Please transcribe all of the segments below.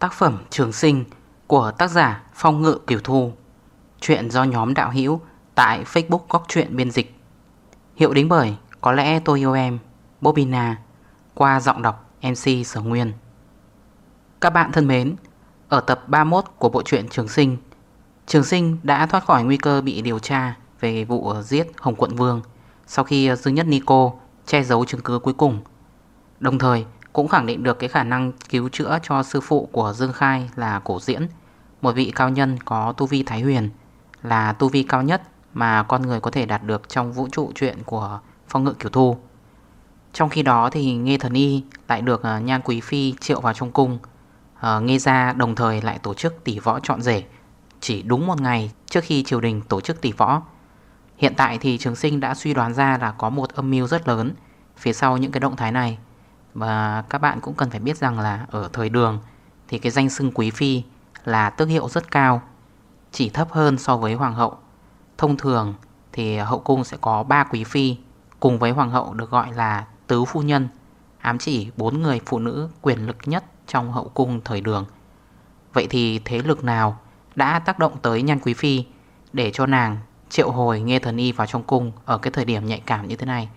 Tác phẩm Trường Sinh của tác giả Phong Ngự Kiều Thu. Chuyện do nhóm đạo hữu tại Facebook Góc Chuyện Biên Dịch. Hiệu đính bởi Có lẽ tôi yêu em, Bobina, Qua giọng đọc MC Sở Nguyên. Các bạn thân mến, Ở tập 31 của bộ truyện Trường Sinh Trường Sinh đã thoát khỏi nguy cơ bị điều tra Về vụ giết Hồng Quận Vương Sau khi Dương Nhất Nico che giấu chứng cứ cuối cùng. Đồng thời cũng khẳng định được cái khả năng cứu chữa cho sư phụ của Dương Khai là cổ diễn. Một vị cao nhân có tu vi thái huyền Là tu vi cao nhất mà con người có thể đạt được trong vũ trụ chuyện của phong ngự kiểu thu. Trong khi đó thì Nghe Thần Y lại được à, Nhan Quý Phi triệu vào trong cung. Ờ, Nghê Nghe ra đồng thời lại tổ chức tỷ võ trọn rể. Chỉ đúng một ngày trước khi triều đình tổ chức tỷ võ. Hiện tại thì trường sinh đã suy đoán ra là có một âm mưu rất lớn. Phía sau những cái động thái này và các bạn cũng cần phải biết rằng là ở thời đường thì cái danh xưng quý phi là tước hiệu rất cao, Chỉ thấp hơn so với hoàng hậu. Thông thường thì hậu cung sẽ có 3 quý phi Cùng với hoàng hậu được gọi là tứ phu nhân, Ám chỉ 4 người phụ nữ quyền lực nhất trong hậu cung thời đường. Vậy thì thế lực nào đã tác động tới nhan quý phi Để cho nàng triệu hồi nghe thần y vào trong cung Ở cái thời điểm nhạy cảm như thế này?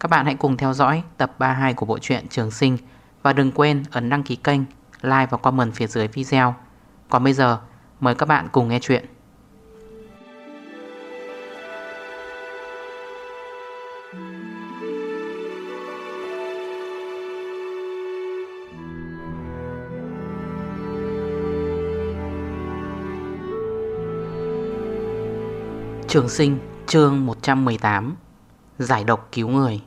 Các bạn hãy cùng theo dõi tập 32 của bộ truyện Trường Sinh. Và đừng quên ấn đăng ký kênh, like và comment phía dưới video. Còn bây giờ mời các bạn cùng nghe chuyện. Trường Sinh chương 118 Giải độc cứu người.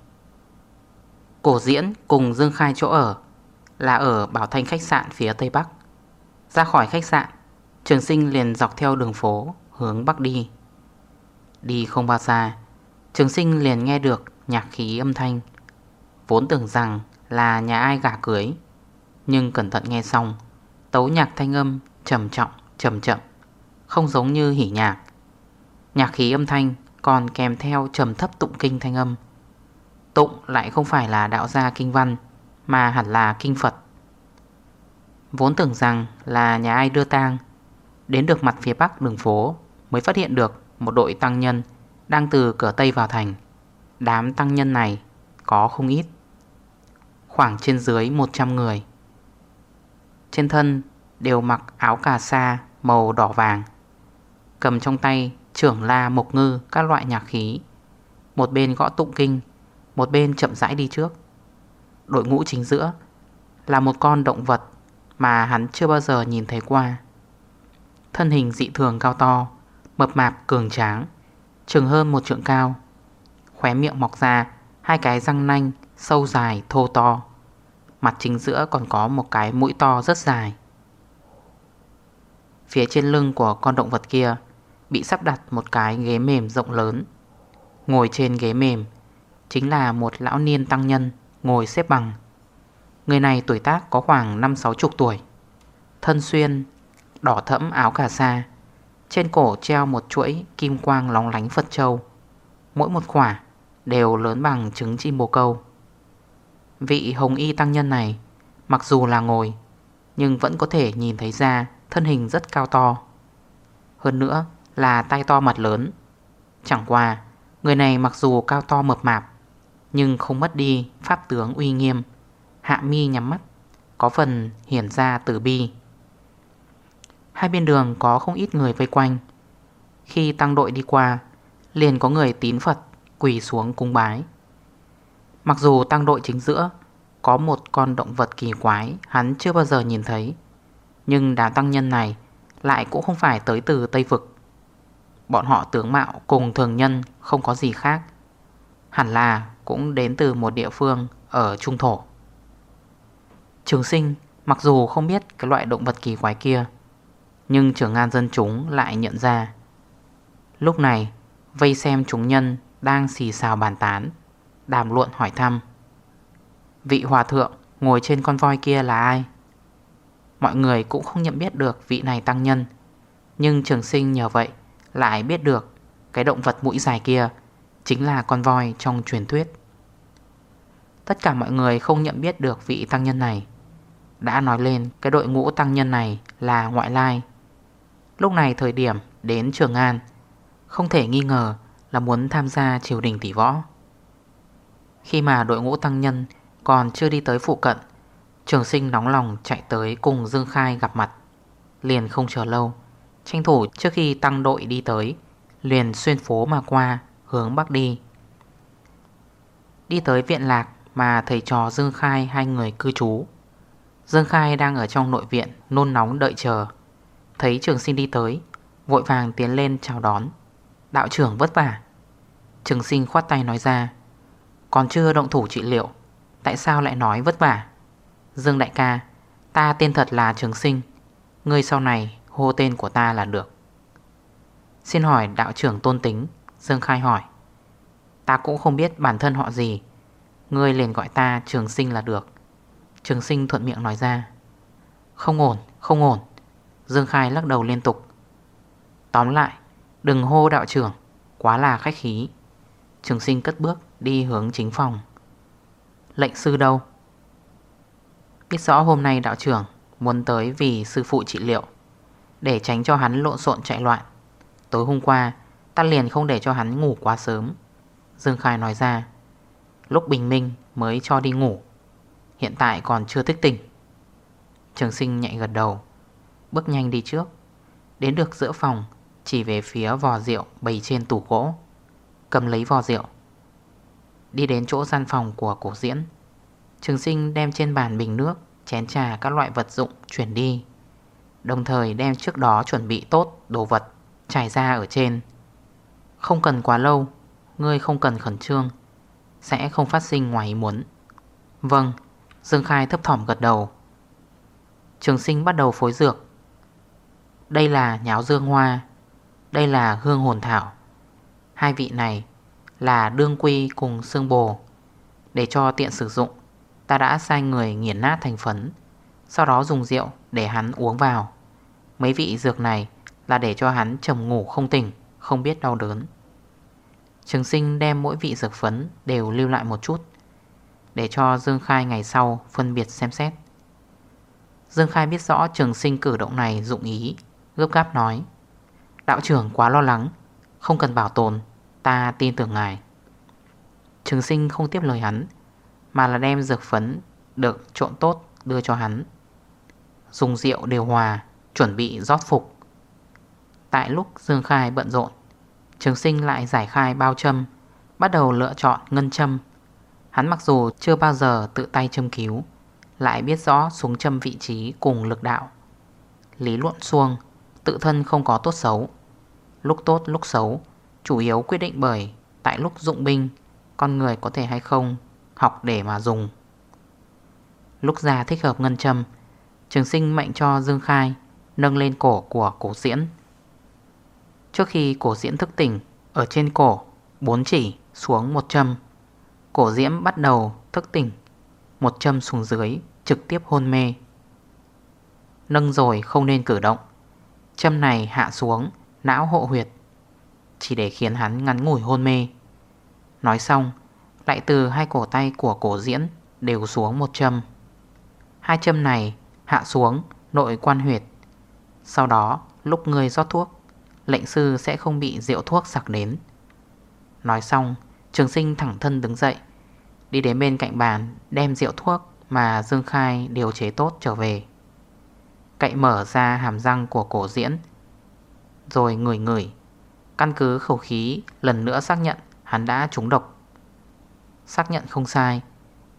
Cổ diễn cùng Dương Khai chỗ ở Là ở Bảo Thanh khách sạn phía Tây Bắc. Ra khỏi khách sạn, Trường sinh liền dọc theo đường phố Hướng Bắc đi. Đi không bao xa, Trường sinh liền nghe được nhạc khí âm thanh, Vốn tưởng rằng là nhà ai gả cưới. Nhưng cẩn thận nghe xong, Tấu nhạc thanh âm trầm trọng trầm chậm, Không giống như hỉ nhạc. Nhạc khí âm thanh còn kèm theo trầm thấp tụng kinh thanh âm. Tụng lại không phải là đạo gia kinh văn, Mà hẳn là kinh Phật. Vốn tưởng rằng là nhà ai đưa tang, Đến được mặt phía bắc đường phố Mới phát hiện được một đội tăng nhân Đang từ cửa Tây vào thành. Đám tăng nhân này có không ít, Khoảng trên dưới 100 người. Trên thân đều mặc áo cà sa màu đỏ vàng, Cầm trong tay trưởng la mộc ngư các loại nhạc khí, Một bên gõ tụng kinh một bên chậm rãi đi trước. Đội ngũ chính giữa Là một con động vật Mà hắn chưa bao giờ nhìn thấy qua. Thân hình dị thường cao to, Mập mạp, cường tráng, Trường hơn một trượng cao, Khóe miệng mọc ra Hai cái răng nanh, sâu dài, thô to. Mặt chính giữa còn có một cái mũi to rất dài. Phía trên lưng của con động vật kia Bị sắp đặt một cái ghế mềm rộng lớn. Ngồi trên ghế mềm Chính là một lão niên tăng nhân, Ngồi xếp bằng. Người này tuổi tác có khoảng 5-6 chục tuổi, Thân xuyên, Đỏ thẫm áo cà sa, Trên cổ treo một chuỗi kim quang lóng lánh Phật Châu. Mỗi một khỏa đều lớn bằng trứng chim bồ câu. Vị hồng y tăng nhân này, Mặc dù là ngồi, Nhưng vẫn có thể nhìn thấy ra Thân hình rất cao to. Hơn nữa là tay to mặt lớn. Chẳng qua, Người này mặc dù cao to mập mạp nhưng không mất đi pháp tướng uy nghiêm. Hạ mi nhắm mắt, Có phần hiển ra tử bi. Hai bên đường có không ít người vây quanh. Khi tăng đội đi qua, Liền có người tín Phật Quỳ xuống cung bái. Mặc dù tăng đội chính giữa, Có một con động vật kỳ quái Hắn chưa bao giờ nhìn thấy, Nhưng đám tăng nhân này Lại cũng không phải tới từ Tây Vực. Bọn họ tướng mạo cùng thường nhân không có gì khác, Hẳn là cũng đến từ một địa phương ở Trung Thổ. Trường sinh, mặc dù không biết cái loại động vật kỳ quái kia, Nhưng trưởng an dân chúng lại nhận ra. Lúc này, vây xem chúng nhân đang xì xào bàn tán, Đàm luận hỏi thăm. Vị hòa thượng ngồi trên con voi kia là ai? Mọi người cũng không nhận biết được vị này tăng nhân, Nhưng trường sinh nhờ vậy lại biết được Cái động vật mũi dài kia Chính là con voi trong truyền thuyết. Tất cả mọi người không nhận biết được vị tăng nhân này. Đã nói lên, cái đội ngũ tăng nhân này là ngoại lai. Lúc này thời điểm đến Trường An, Không thể nghi ngờ là muốn tham gia triều đình tỷ võ. Khi mà đội ngũ tăng nhân còn chưa đi tới phụ cận, Trường sinh nóng lòng chạy tới cùng Dương Khai gặp mặt. Liền không chờ lâu, Tranh thủ trước khi tăng đội đi tới, Liền xuyên phố mà qua, Hướng bắc đi. Đi tới viện lạc mà thầy trò Dương Khai hai người cư trú. Dương Khai đang ở trong nội viện, Nôn nóng đợi chờ. Thấy trường sinh đi tới, Vội vàng tiến lên chào đón. Đạo trưởng vất vả. Trường sinh khoát tay nói ra, Còn chưa động thủ trị liệu, Tại sao lại nói vất vả? Dương đại ca, Ta tên thật là trường sinh, Ngươi sau này hô tên của ta là được. Xin hỏi đạo trưởng tôn tính? Dương khai hỏi. Ta cũng không biết bản thân họ gì Ngươi liền gọi ta trường sinh là được. Trường sinh thuận miệng nói ra. Không ổn, không ổn. Dương khai lắc đầu liên tục. Tóm lại Đừng hô đạo trưởng Quá là khách khí. Trường sinh cất bước đi hướng chính phòng. Lệnh sư đâu? Biết rõ hôm nay đạo trưởng Muốn tới vì sư phụ trị liệu Để tránh cho hắn lộn xộn chạy loạn. Tối hôm qua Ta liền không để cho hắn ngủ quá sớm. Dương Khai nói ra. Lúc bình minh mới cho đi ngủ. Hiện tại còn chưa thức tỉnh. Trường sinh nhạy gật đầu, Bước nhanh đi trước. Đến được giữa phòng, Chỉ về phía vò rượu bày trên tủ gỗ. Cầm lấy vò rượu. Đi đến chỗ gian phòng của cổ diễn. Trường sinh đem trên bàn bình nước, Chén trà các loại vật dụng chuyển đi. Đồng thời đem trước đó chuẩn bị tốt đồ vật Trải ra ở trên. Không cần quá lâu, Ngươi không cần khẩn trương. Sẽ không phát sinh ngoài ý muốn. Vâng Dương Khai thấp thỏm gật đầu. Trường sinh bắt đầu phối dược. Đây là nháo dương hoa, Đây là hương hồn thảo. Hai vị này Là đương quy cùng xương bồ. Để cho tiện sử dụng, Ta đã sai người nghiền nát thành phấn, Sau đó dùng rượu để hắn uống vào. Mấy vị dược này Là để cho hắn trầm ngủ không tỉnh, Không biết đau đớn. Trường sinh đem mỗi vị dược phấn Đều lưu lại một chút, Để cho Dương Khai ngày sau phân biệt xem xét. Dương Khai biết rõ trường sinh cử động này dụng ý, Gấp gáp nói, Đạo trưởng quá lo lắng, Không cần bảo tồn, Ta tin tưởng ngài. Trường sinh không tiếp lời hắn, mà là đem dược phấn Được trộn tốt đưa cho hắn. Dùng rượu điều hòa, Chuẩn bị rót phục. Tại lúc Dương Khai bận rộn Trường sinh lại giải khai bao châm, Bắt đầu lựa chọn ngân châm. Hắn mặc dù chưa bao giờ tự tay châm cứu, Lại biết rõ xuống châm vị trí cùng lực đạo. Lý luận xuông, Tự thân không có tốt xấu. Lúc tốt, lúc xấu, Chủ yếu quyết định bởi Tại lúc dụng binh, Con người có thể hay không Học để mà dùng. Lúc ra thích hợp ngân châm, Trường sinh mệnh cho Dương Khai Nâng lên cổ của cổ diễn. Trước khi cổ diễn thức tỉnh, Ở trên cổ, Bốn chỉ xuống một châm. Cổ diễm bắt đầu thức tỉnh, Một châm xuống dưới, Trực tiếp hôn mê. Nâng rồi không nên cử động. Châm này hạ xuống, Não hộ huyệt, Chỉ để khiến hắn ngắn ngủi hôn mê. Nói xong, lại từ hai cổ tay của cổ diễn Đều xuống một châm. Hai châm này hạ xuống, Nội quan huyệt. Sau đó, lúc người rót thuốc Lệnh sư sẽ không bị rượu thuốc sặc đến. Nói xong, Trường sinh thẳng thân đứng dậy, Đi đến bên cạnh bàn, Đem rượu thuốc mà Dương Khai điều chế tốt trở về. Cậy mở ra hàm răng của cổ diễn, Rồi ngửi ngửi. Căn cứ khẩu khí, lần nữa xác nhận hắn đã trúng độc. Xác nhận không sai,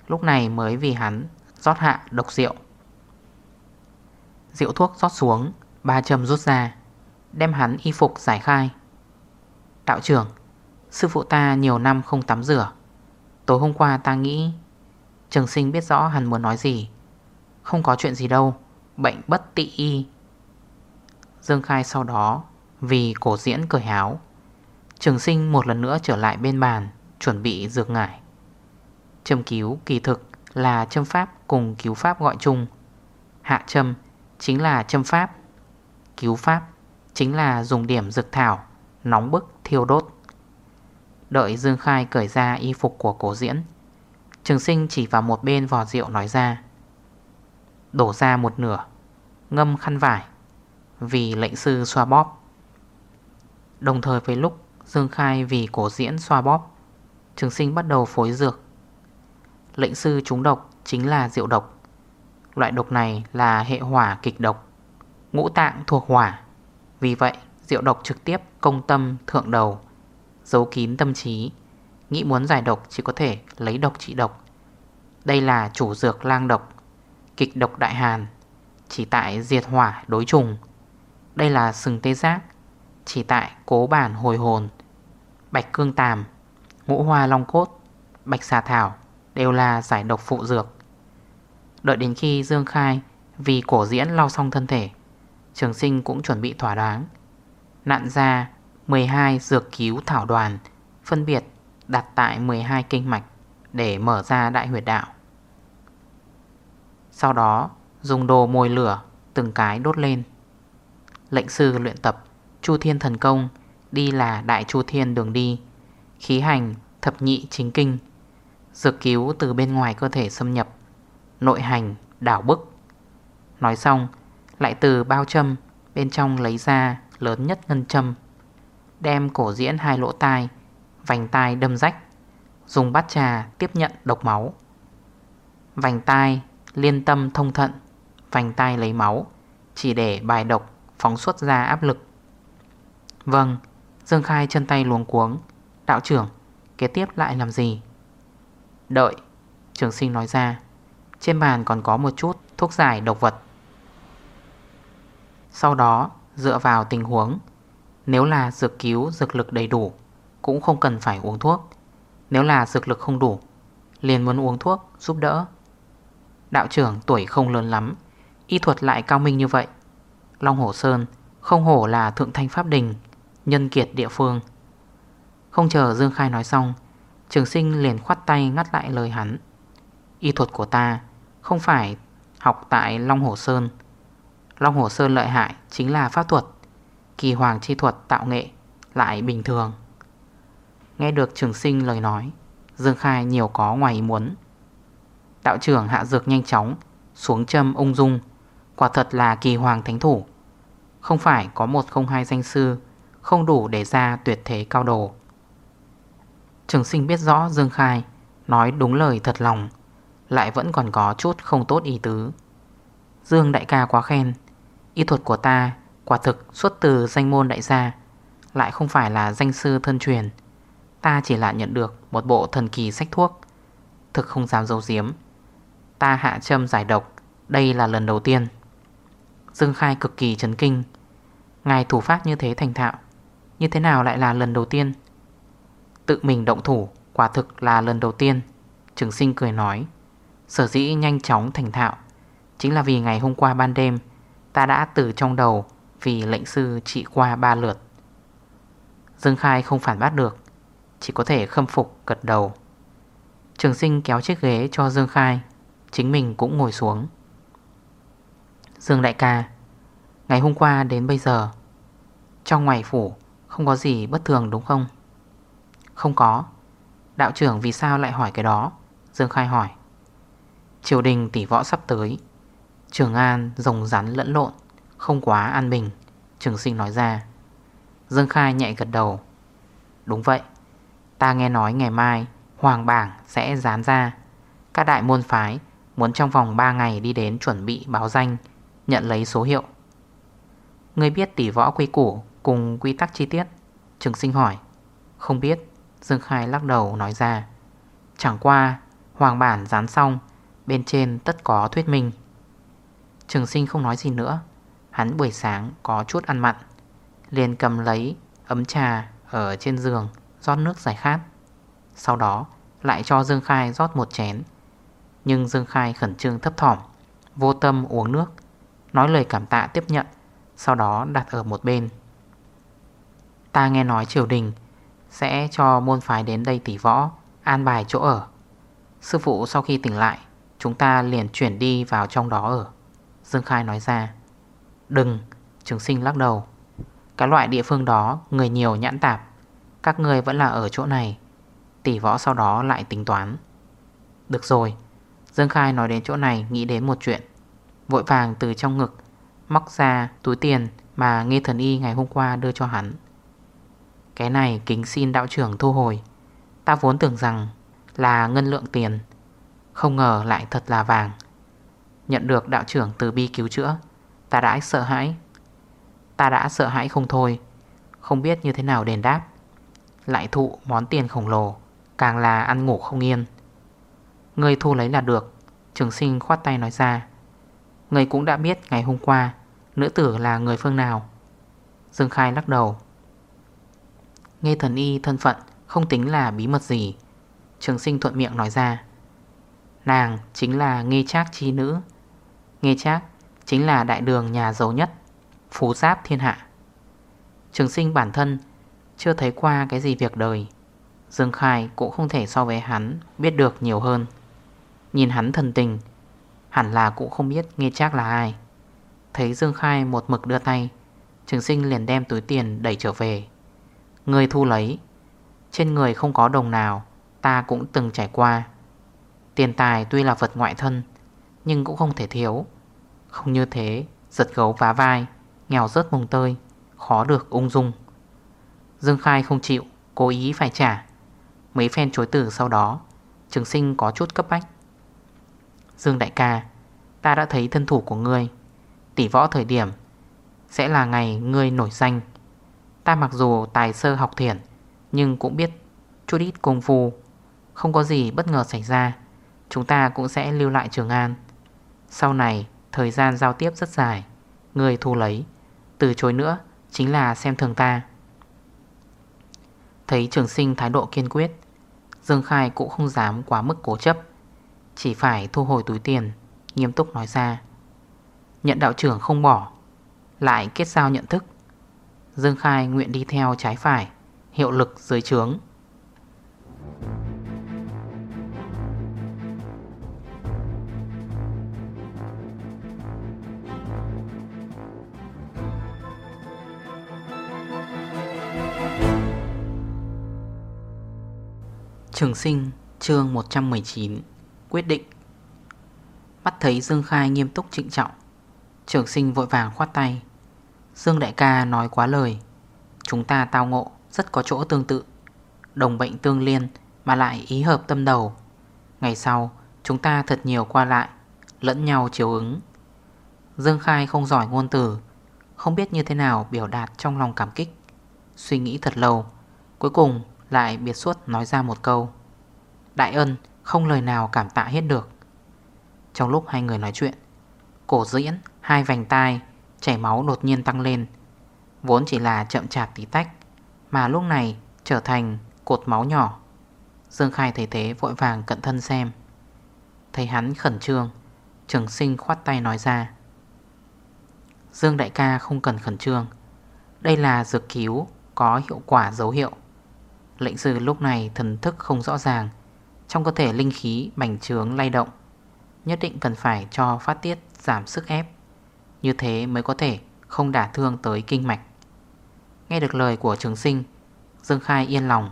Lúc này mới vì hắn rót hạ độc rượu. Rượu thuốc rót xuống, Ba châm rút ra. Đem hắn y phục giải khai. Đạo trưởng, Sư phụ ta nhiều năm không tắm rửa. Tối hôm qua ta nghĩ, Trường sinh biết rõ hắn muốn nói gì. Không có chuyện gì đâu, Bệnh bất tị y. Dương khai sau đó, Vì cổ diễn cởi háo Trường sinh một lần nữa trở lại bên bàn, Chuẩn bị dược ngải. Châm cứu kỳ thực là châm pháp cùng cứu pháp gọi chung. Hạ châm chính là châm pháp, Cứu pháp chính là dùng điểm dược thảo, Nóng bức, thiêu đốt. Đợi Dương Khai cởi ra y phục của cổ diễn, Trường sinh chỉ vào một bên vò rượu nói ra, Đổ ra một nửa, Ngâm khăn vải, Vì lệnh sư xoa bóp. Đồng thời với lúc Dương Khai vì cổ diễn xoa bóp, Trường sinh bắt đầu phối dược. Lệnh sư trúng độc chính là rượu độc. Loại độc này là hệ hỏa kịch độc, Ngũ tạng thuộc hỏa. Vì vậy, rượu độc trực tiếp công tâm thượng đầu, Giấu kín tâm trí. Nghĩ muốn giải độc chỉ có thể lấy độc trị độc. Đây là chủ dược lang độc, Kịch độc đại hàn, Chỉ tại diệt hỏa đối trùng. Đây là sừng tê giác, Chỉ tại cố bản hồi hồn. Bạch cương tàm, Ngũ hoa long cốt, Bạch xà thảo Đều là giải độc phụ dược. Đợi đến khi Dương Khai Vì cổ diễn lau xong thân thể Trường sinh cũng chuẩn bị thỏa đáng. Nạn ra 12 dược cứu thảo đoàn, Phân biệt đặt tại 12 kinh mạch Để mở ra đại huyệt đạo. Sau đó, dùng đồ mồi lửa Từng cái đốt lên. Lệnh sư luyện tập Chu Thiên Thần Công Đi là Đại Chu Thiên đường đi, Khí hành thập nhị chính kinh, Dược cứu từ bên ngoài cơ thể xâm nhập, Nội hành đảo bức. Nói xong lại từ bao châm, Bên trong lấy ra lớn nhất ngân châm. Đem cổ diễn hai lỗ tai, Vành tai đâm rách, Dùng bát trà tiếp nhận độc máu. Vành tai liên tâm thông thận, Vành tai lấy máu, Chỉ để bài độc phóng xuất ra áp lực. Vâng Dương Khai chân tay luống cuống, Đạo trưởng, kế tiếp lại làm gì? Đợi, Trường sinh nói ra. Trên bàn còn có một chút thuốc giải độc vật. Sau đó, dựa vào tình huống, Nếu là dược cứu, dược lực đầy đủ, Cũng không cần phải uống thuốc. Nếu là dược lực không đủ, Liền muốn uống thuốc giúp đỡ. Đạo trưởng tuổi không lớn lắm, Y thuật lại cao minh như vậy. Long Hổ Sơn không hổ là thượng thanh pháp đình, Nhân kiệt địa phương. Không chờ Dương Khai nói xong, Trường sinh liền khoát tay ngắt lại lời hắn. Y thuật của ta Không phải học tại Long Hổ Sơn Long hồ Sơn lợi hại Chính là pháp thuật, Kỳ hoàng chi thuật tạo nghệ Lại bình thường. Nghe được trường sinh lời nói, Dương Khai nhiều có ngoài ý muốn. Đạo trưởng hạ dược nhanh chóng Xuống châm ung dung, Quả thật là kỳ hoàng thánh thủ. Không phải có một không hai danh sư Không đủ để ra tuyệt thế cao đồ. Trường sinh biết rõ Dương Khai Nói đúng lời thật lòng, Lại vẫn còn có chút không tốt ý tứ. Dương đại ca quá khen Y thuật của ta quả thực xuất từ danh môn đại gia, Lại không phải là danh sư thân truyền. Ta chỉ là nhận được một bộ thần kỳ sách thuốc, Thực không dám dấu diếm Ta hạ châm giải độc, Đây là lần đầu tiên. Dương Khai cực kỳ chấn kinh. Ngài thủ pháp như thế thành thạo, Như thế nào lại là lần đầu tiên? Tự mình động thủ, Quả thực là lần đầu tiên, Trường sinh cười nói. Sở dĩ nhanh chóng thành thạo, Chính là vì ngày hôm qua ban đêm Ta đã từ trong đầu Vì lệnh sư trị qua ba lượt. Dương Khai không phản bác được, Chỉ có thể khâm phục gật đầu. Trường sinh kéo chiếc ghế cho Dương Khai, Chính mình cũng ngồi xuống. Dương đại ca, Ngày hôm qua đến bây giờ, Trong ngoài phủ Không có gì bất thường đúng không? Không có. Đạo trưởng vì sao lại hỏi cái đó? Dương Khai hỏi. Triều đình tỷ võ sắp tới. Trường An rồng rắn lẫn lộn, Không quá an bình, Trường sinh nói ra. Dương Khai nhạy gật đầu. Đúng vậy, Ta nghe nói ngày mai Hoàng bảng sẽ dán ra. Các đại môn phái Muốn trong vòng 3 ngày đi đến chuẩn bị báo danh, Nhận lấy số hiệu. Người biết tỷ võ quy củ Cùng quy tắc chi tiết? Trường sinh hỏi. Không biết, Dương Khai lắc đầu nói ra. Chẳng qua, Hoàng bản dán xong, Bên trên tất có thuyết minh. Trường sinh không nói gì nữa. Hắn buổi sáng có chút ăn mặn, Liền cầm lấy ấm trà Ở trên giường, rót nước giải khát. Sau đó lại cho Dương Khai rót một chén. Nhưng Dương Khai khẩn trương thấp thỏm, Vô tâm uống nước, Nói lời cảm tạ tiếp nhận, Sau đó đặt ở một bên. Ta nghe nói triều đình Sẽ cho môn phái đến đây tỉ võ, An bài chỗ ở. Sư phụ sau khi tỉnh lại, Chúng ta liền chuyển đi vào trong đó ở. Dương Khai nói ra. Đừng, Trường sinh lắc đầu. Cái loại địa phương đó, người nhiều nhãn tạp. Các người vẫn là ở chỗ này. Tỷ võ sau đó lại tính toán. Được rồi Dương Khai nói đến chỗ này, nghĩ đến một chuyện. Vội vàng từ trong ngực, Móc ra túi tiền mà Nghe Thần Y ngày hôm qua đưa cho hắn. Cái này kính xin đạo trưởng thu hồi. Ta vốn tưởng rằng là ngân lượng tiền. Không ngờ lại thật là vàng. Nhận được đạo trưởng từ bi cứu chữa. Ta đã sợ hãi. Ta đã sợ hãi không thôi. Không biết như thế nào đền đáp. Lại thụ món tiền khổng lồ, Càng là ăn ngủ không yên. Người thu lấy là được. Trường sinh khoát tay nói ra. Người cũng đã biết ngày hôm qua, Nữ tử là người phương nào. Dương Khai lắc đầu. Nghe thần y thân phận, Không tính là bí mật gì. Trường sinh thuận miệng nói ra. Nàng chính là nghe trác chi nữ. Nghe chắc, chính là đại đường nhà giàu nhất, Phú giáp thiên hạ. Trường sinh bản thân, Chưa thấy qua cái gì việc đời. Dương Khai cũng không thể so với hắn Biết được nhiều hơn. Nhìn hắn thần tình, Hẳn là cũng không biết nghe chắc là ai. Thấy Dương Khai một mực đưa tay, Trường sinh liền đem túi tiền đẩy trở về. Người thu lấy, Trên người không có đồng nào, Ta cũng từng trải qua. Tiền tài tuy là vật ngoại thân nhưng cũng không thể thiếu. Không như thế, Giật gấu vá vai, Nghèo rớt mồng tơi, Khó được ung dung. Dương Khai không chịu, Cố ý phải trả. Mấy phen chối tử sau đó, Trường sinh có chút cấp bách. Dương đại ca, Ta đã thấy thân thủ của ngươi. Tỷ võ thời điểm, Sẽ là ngày ngươi nổi danh. Ta mặc dù tài sơ học thiển Nhưng cũng biết chút ít công phu. Không có gì bất ngờ xảy ra, Chúng ta cũng sẽ lưu lại Trường An. Sau này, Thời gian giao tiếp rất dài. Người thu lấy. Từ chối nữa, Chính là xem thường ta. Thấy trường sinh thái độ kiên quyết, Dương Khai cũng không dám quá mức cố chấp. Chỉ phải thu hồi túi tiền, Nghiêm túc nói ra. Nhận đạo trưởng không bỏ, Lại kết giao nhận thức. Dương Khai nguyện đi theo trái phải, Hiệu lực dưới trướng. Trường sinh, chương 119 Quyết định. Mắt thấy Dương Khai nghiêm túc trịnh trọng, Trường sinh vội vàng khoát tay. Dương đại ca nói quá lời, Chúng ta tao ngộ, rất có chỗ tương tự. Đồng bệnh tương liên Mà lại ý hợp tâm đầu. Ngày sau, chúng ta thật nhiều qua lại, Lẫn nhau chiều ứng. Dương Khai không giỏi ngôn từ, Không biết như thế nào biểu đạt trong lòng cảm kích. Suy nghĩ thật lâu, Cuối cùng lại biệt suốt nói ra một câu. Đại ân không lời nào cảm tạ hết được. Trong lúc hai người nói chuyện, Cổ diễn, hai vành tai, Chảy máu đột nhiên tăng lên. Vốn chỉ là chậm chạp tí tách, Mà lúc này trở thành cột máu nhỏ. Dương Khai thấy thế vội vàng cận thân xem. Thấy hắn khẩn trương, Trường sinh khoát tay nói ra. Dương đại ca không cần khẩn trương. Đây là dược cứu Có hiệu quả dấu hiệu. Lệnh sư lúc này thần thức không rõ ràng. Trong cơ thể linh khí, bành trướng, lay động, Nhất định cần phải cho phát tiết giảm sức ép. Như thế mới có thể không đả thương tới kinh mạch. Nghe được lời của trường sinh, Dương Khai yên lòng,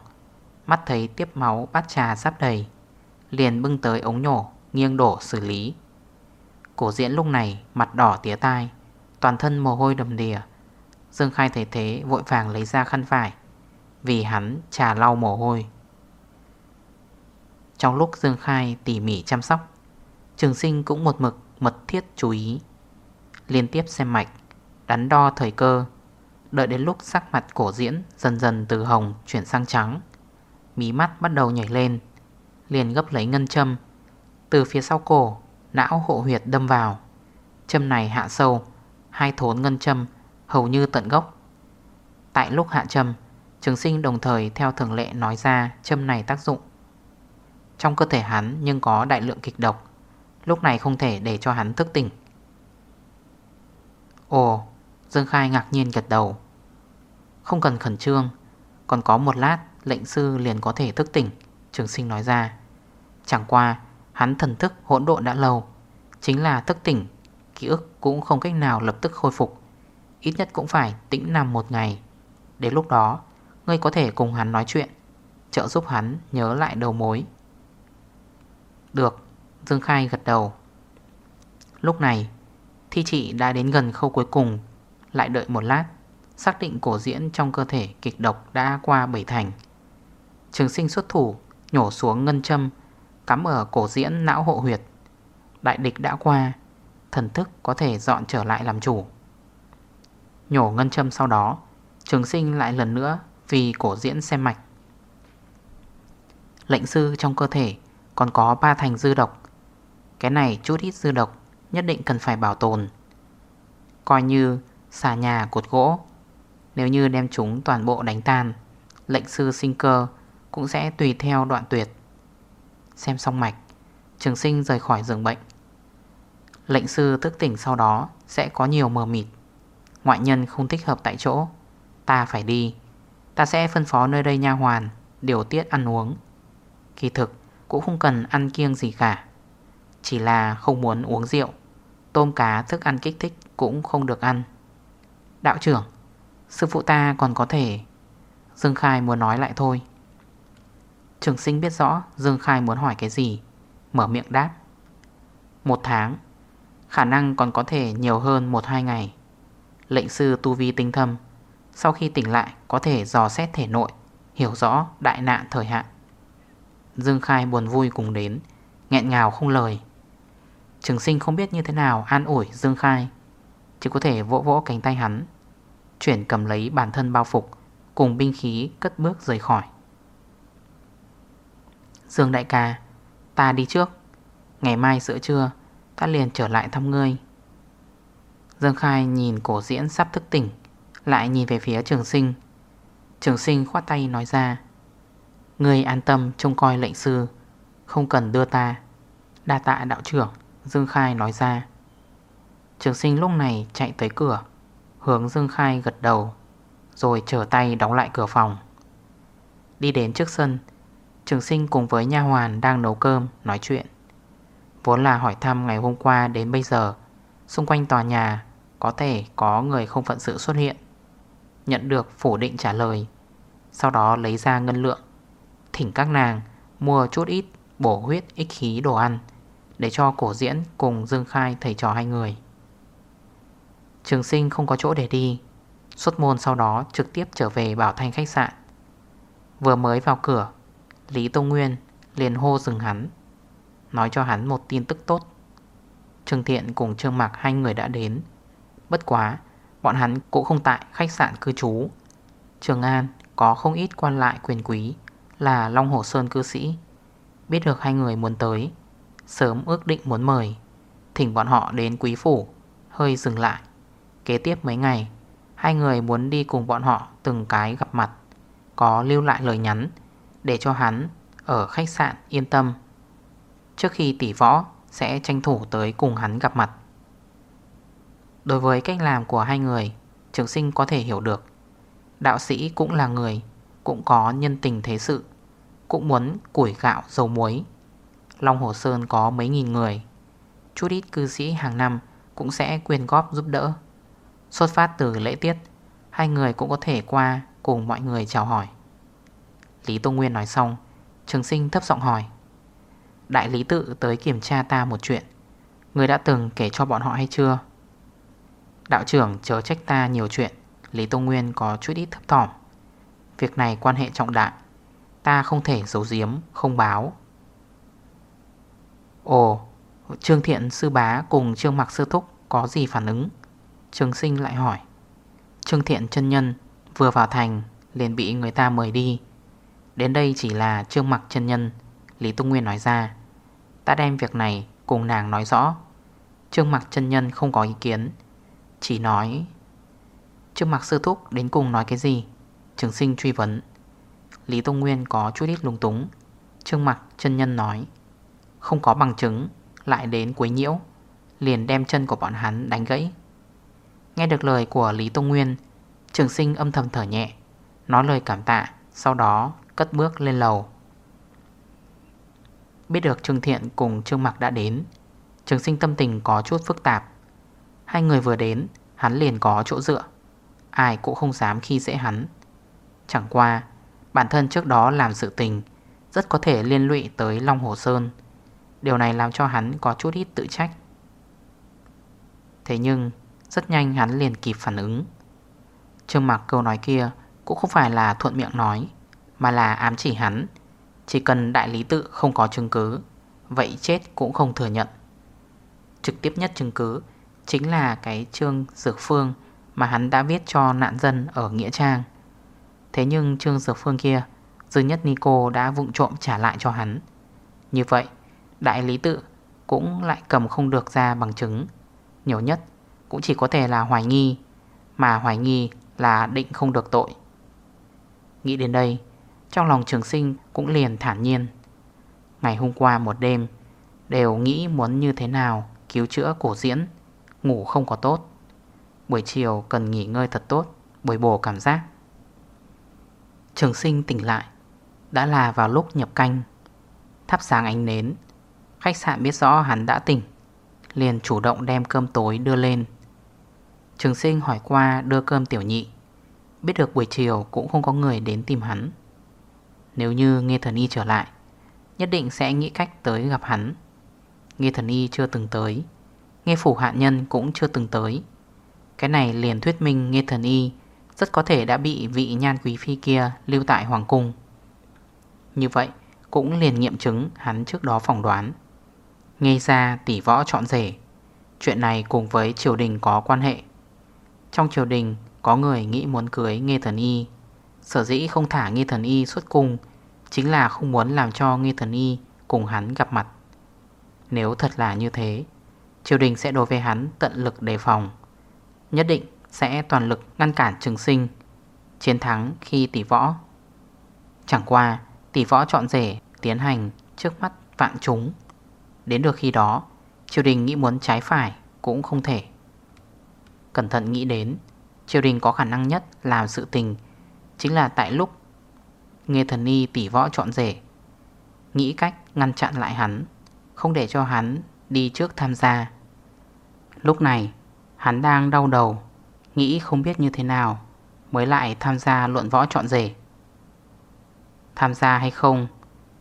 Mắt thấy tiếp máu bát trà sắp đầy, Liền bưng tới ống nhổ, Nghiêng đổ xử lý. Cổ diễn lúc này mặt đỏ tía tai, Toàn thân mồ hôi đầm đìa. Dương Khai thấy thế, vội vàng lấy ra khăn vải vì hắn trà lau mồ hôi. Trong lúc Dương Khai tỉ mỉ chăm sóc, Trường sinh cũng một mực mật thiết chú ý, Liên tiếp xem mạch, Đắn đo thời cơ, Đợi đến lúc sắc mặt cổ diễn Dần dần từ hồng chuyển sang trắng, Mí mắt bắt đầu nhảy lên, Liền gấp lấy ngân châm. Từ phía sau cổ, Não hộ huyệt đâm vào. Châm này hạ sâu, Hai thốn ngân châm hầu như tận gốc. Tại lúc hạ châm Trường sinh đồng thời theo thường lệ nói ra châm này tác dụng. Trong cơ thể hắn nhưng có đại lượng kịch độc, Lúc này không thể để cho hắn thức tỉnh. Ồ, Dương Khai ngạc nhiên gật đầu. Không cần khẩn trương, Còn có một lát, lệnh sư liền có thể thức tỉnh, Trường sinh nói ra. Chẳng qua, hắn thần thức hỗn độn đã lâu, Chính là thức tỉnh, Ký ức cũng không cách nào lập tức khôi phục. Ít nhất cũng phải tĩnh nằm một ngày. Đến lúc đó Ngươi có thể cùng hắn nói chuyện. Trợ giúp hắn nhớ lại đầu mối. Được, Dương Khai gật đầu. Lúc này, Thi trị đã đến gần khâu cuối cùng. Lại đợi một lát, Xác định cổ diễn trong cơ thể kịch độc đã qua bảy thành. Trường sinh xuất thủ, Nhổ xuống ngân châm, Cắm ở cổ diễn não hộ huyệt. Đại địch đã qua, Thần thức có thể dọn trở lại làm chủ. Nhổ ngân châm sau đó, Trường sinh lại lần nữa vì cổ diễn xem mạch. Lệnh sư trong cơ thể Còn có 3 thành dư độc. Cái này chút ít dư độc, Nhất định cần phải bảo tồn. Coi như xà nhà cột gỗ. Nếu như đem chúng toàn bộ đánh tan, Lệnh sư sinh cơ Cũng sẽ tùy theo đoạn tuyệt. Xem xong mạch, Trường sinh rời khỏi giường bệnh. Lệnh sư thức tỉnh sau đó Sẽ có nhiều mờ mịt. Ngoại nhân không thích hợp tại chỗ, Ta phải đi. Ta sẽ phân phó nơi đây nha hoàn, Điều tiết ăn uống. Kỳ thực, cũng không cần ăn kiêng gì cả. Chỉ là không muốn uống rượu. Tôm cá thức ăn kích thích cũng không được ăn. Đạo trưởng, Sư phụ ta còn có thể. Dương Khai muốn nói lại thôi. Trường sinh biết rõ Dương Khai muốn hỏi cái gì, Mở miệng đáp. Một tháng, Khả năng còn có thể nhiều hơn một hai ngày. Lệnh sư tu vi tinh thâm sau khi tỉnh lại, có thể dò xét thể nội, Hiểu rõ đại nạn thời hạn. Dương Khai buồn vui cùng đến, nghẹn ngào không lời. Trường sinh không biết như thế nào an ủi Dương Khai, Chỉ có thể vỗ vỗ cánh tay hắn, Chuyển cầm lấy bản thân bao phục, Cùng binh khí cất bước rời khỏi. Dương đại ca, Ta đi trước. Ngày mai giữa trưa, Ta liền trở lại thăm ngươi. Dương Khai nhìn cổ diễn sắp thức tỉnh. Lại nhìn về phía trường sinh. Trường sinh khoát tay nói ra, Ngươi an tâm, trông coi lệnh sư, Không cần đưa ta. Đa tạ đạo trưởng, Dương Khai nói ra. Trường sinh lúc này chạy tới cửa, Hướng Dương Khai gật đầu, Rồi trở tay đóng lại cửa phòng. Đi đến trước sân, Trường sinh cùng với nha hoàn đang nấu cơm Nói chuyện. Vốn là hỏi thăm ngày hôm qua đến bây giờ, Xung quanh tòa nhà Có thể có người không phận sự xuất hiện. Nhận được phủ định trả lời. Sau đó lấy ra ngân lượng, Thỉnh các nàng mua chút ít bổ huyết ích khí đồ ăn Để cho cổ diễn cùng Dương Khai thầy trò hai người. Trường sinh không có chỗ để đi, Xuất môn sau đó trực tiếp trở về Bảo Thanh khách sạn. Vừa mới vào cửa, Lý Tông Nguyên liền hô dừng hắn, Nói cho hắn một tin tức tốt. Trương Thiện cùng Trương Mạc hai người đã đến, Bất quá Bọn hắn cũng không tại khách sạn cư trú. Trường An có không ít quan lại quyền quý Là Long Hồ Sơn cư sĩ. Biết được hai người muốn tới, Sớm ước định muốn mời. Thỉnh bọn họ đến quý phủ, Hơi dừng lại. Kế tiếp mấy ngày, Hai người muốn đi cùng bọn họ từng cái gặp mặt, Có lưu lại lời nhắn Để cho hắn ở khách sạn yên tâm. Trước khi tỷ võ Sẽ tranh thủ tới cùng hắn gặp mặt. Đối với cách làm của hai người, Trường sinh có thể hiểu được. Đạo sĩ cũng là người, Cũng có nhân tình thế sự, Cũng muốn củi gạo dầu muối. Long Hồ Sơn có mấy nghìn người. Chút ít cư sĩ hàng năm Cũng sẽ quyên góp giúp đỡ. Xuất phát từ lễ tiết, Hai người cũng có thể qua cùng mọi người chào hỏi. Lý Tô Nguyên nói xong, Trường sinh thấp giọng hỏi, Đại lý tự tới kiểm tra ta một chuyện. Người đã từng kể cho bọn họ hay chưa? Đạo trưởng chớ trách ta nhiều chuyện. Lý Tông Nguyên có chút ít thấp thỏm. Việc này quan hệ trọng đại. Ta không thể giấu giếm, Không báo. Ồ, Trương Thiện Sư Bá cùng Trương Mạc Sư Thúc Có gì phản ứng? Trương sinh lại hỏi. Trương Thiện chân Nhân vừa vào thành liền bị người ta mời đi. Đến đây chỉ là Trương Mặc chân Nhân, Lý Tông Nguyên nói ra. Ta đem việc này cùng nàng nói rõ. Trương Mặc chân Nhân không có ý kiến. Chỉ nói. Trương Mặc sư thúc đến cùng nói cái gì? Trường sinh truy vấn. Lý tông Nguyên có chút ít lung túng. Trương Mặc chân Nhân nói, Không có bằng chứng, Lại đến quấy nhiễu, Liền đem chân của bọn hắn đánh gãy. Nghe được lời của Lý Tông Nguyên, Trường sinh âm thầm thở nhẹ, Nói lời cảm tạ, Sau đó cất bước lên lầu. Biết được Trương Thiện cùng Trương Mạc đã đến, Trường sinh tâm tình có chút phức tạp. Hai người vừa đến, Hắn liền có chỗ dựa. Ai cũng không dám khi dễ hắn. Chẳng qua, Bản thân trước đó làm sự tình, Rất có thể liên lụy tới Long Hồ Sơn. Điều này làm cho hắn có chút ít tự trách. Thế nhưng, rất nhanh hắn liền kịp phản ứng. Trương mặc câu nói kia Cũng không phải là thuận miệng nói, Mà là ám chỉ hắn. Chỉ cần đại lý tự không có chứng cứ, Vậy chết cũng không thừa nhận. Trực tiếp nhất chứng cứ Chính là cái chương dược phương Mà hắn đã viết cho nạn dân ở Nghĩa Trang. Thế nhưng chương dược phương kia Dư nhất Nico đã vụng trộm trả lại cho hắn. Như vậy, Đại lý tự cũng lại cầm không được ra bằng chứng. Nhiều nhất cũng chỉ có thể là hoài nghi, Mà hoài nghi là định không được tội. Nghĩ đến đây, Trong lòng trường sinh cũng liền thản nhiên. Ngày hôm qua một đêm, Đều nghĩ muốn như thế nào Cứu chữa cổ diễn. Ngủ không có tốt. Buổi chiều cần nghỉ ngơi thật tốt Bồi bổ cảm giác. Trường sinh tỉnh lại, Đã là vào lúc nhập canh. Thắp sáng ánh nến, Khách sạn biết rõ hắn đã tỉnh, Liền chủ động đem cơm tối đưa lên. Trường sinh hỏi qua đưa cơm tiểu nhị, Biết được buổi chiều cũng không có người đến tìm hắn. Nếu như nghe thần y trở lại, Nhất định sẽ nghĩ cách tới gặp hắn. Nghe thần y chưa từng tới. Nghe phủ hạ nhân cũng chưa từng tới. Cái này liền thuyết minh nghe thần y Rất có thể đã bị vị nhan quý phi kia lưu tại Hoàng Cung. Như vậy, cũng liền nghiệm chứng hắn trước đó phỏng đoán. Nghe ra tỷ võ chọn rể, Chuyện này cùng với triều đình có quan hệ. Trong triều đình, có người nghĩ muốn cưới nghe Thần Y. Sở dĩ không thả nghe Thần Y xuất cung Chính là không muốn làm cho nghe Thần Y cùng hắn gặp mặt. Nếu thật là như thế Triều đình sẽ đối với hắn tận lực đề phòng. Nhất định sẽ toàn lực ngăn cản trường sinh, Chiến thắng khi tỷ võ. Chẳng qua, tỷ võ chọn rể tiến hành trước mắt vạn chúng. Đến được khi đó, Triều đình nghĩ muốn trái phải cũng không thể. Cẩn thận nghĩ đến, Triều đình có khả năng nhất làm sự tình Chính là tại lúc Nghe thần y tỷ võ chọn rể, Nghĩ cách ngăn chặn lại hắn, Không để cho hắn đi trước tham gia. Lúc này Hắn đang đau đầu Nghĩ không biết như thế nào Mới lại tham gia luận võ chọn rể. Tham gia hay không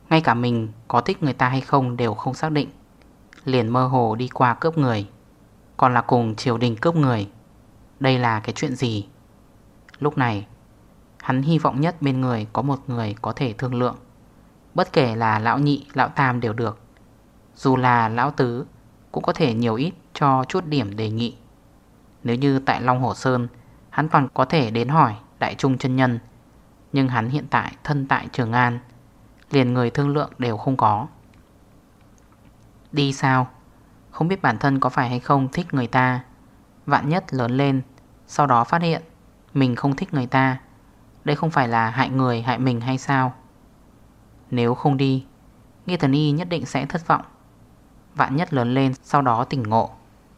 Ngay cả mình có thích người ta hay không đều không xác định Liền mơ hồ đi qua cướp người Còn là cùng triều đình cướp người. Đây là cái chuyện gì? Lúc này Hắn hy vọng nhất bên người có một người có thể thương lượng Bất kể là lão nhị, lão tam đều được. Dù là lão tứ cũng có thể nhiều ít cho chút điểm đề nghị. Nếu như tại Long Hồ Sơn, Hắn còn có thể đến hỏi Đại Trung chân Nhân, Nhưng hắn hiện tại thân tại Trường An, Liền người thương lượng đều không có. Đi sao? Không biết bản thân có phải hay không thích người ta? Vạn nhất lớn lên, Sau đó phát hiện Mình không thích người ta, Đây không phải là hại người, hại mình hay sao? Nếu không đi Nghi thần y nhất định sẽ thất vọng. Vạn nhất lớn lên, Sau đó tỉnh ngộ,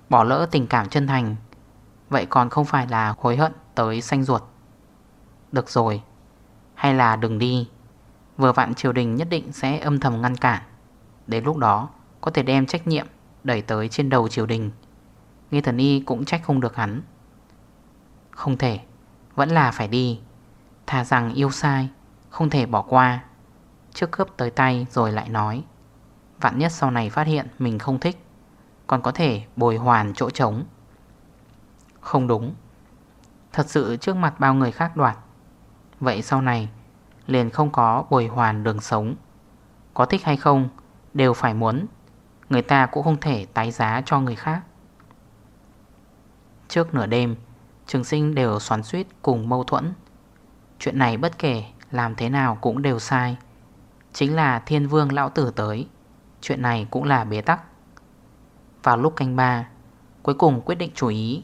Bỏ lỡ tình cảm chân thành. Vậy còn không phải là hối hận tới xanh ruột. Được rồi, Hay là đừng đi. Vừa vạn triều đình nhất định sẽ âm thầm ngăn cản. Đến lúc đó, Có thể đem trách nhiệm Đẩy tới trên đầu triều đình. Nghe thần y cũng trách không được hắn. Không thể, Vẫn là phải đi. Thà rằng yêu sai, Không thể bỏ qua. Trước cướp tới tay rồi lại nói. Vạn nhất sau này phát hiện mình không thích, Còn có thể bồi hoàn chỗ trống. Không đúng. Thật sự trước mặt bao người khác đoạt, Vậy sau này Liền không có bồi hoàn đường sống. Có thích hay không Đều phải muốn, Người ta cũng không thể tái giá cho người khác. Trước nửa đêm, Trường sinh đều xoắn suýt cùng mâu thuẫn. Chuyện này bất kể Làm thế nào cũng đều sai. Chính là thiên vương lão tử tới. Chuyện này cũng là bế tắc. Vào lúc canh ba, Cuối cùng quyết định chủ ý.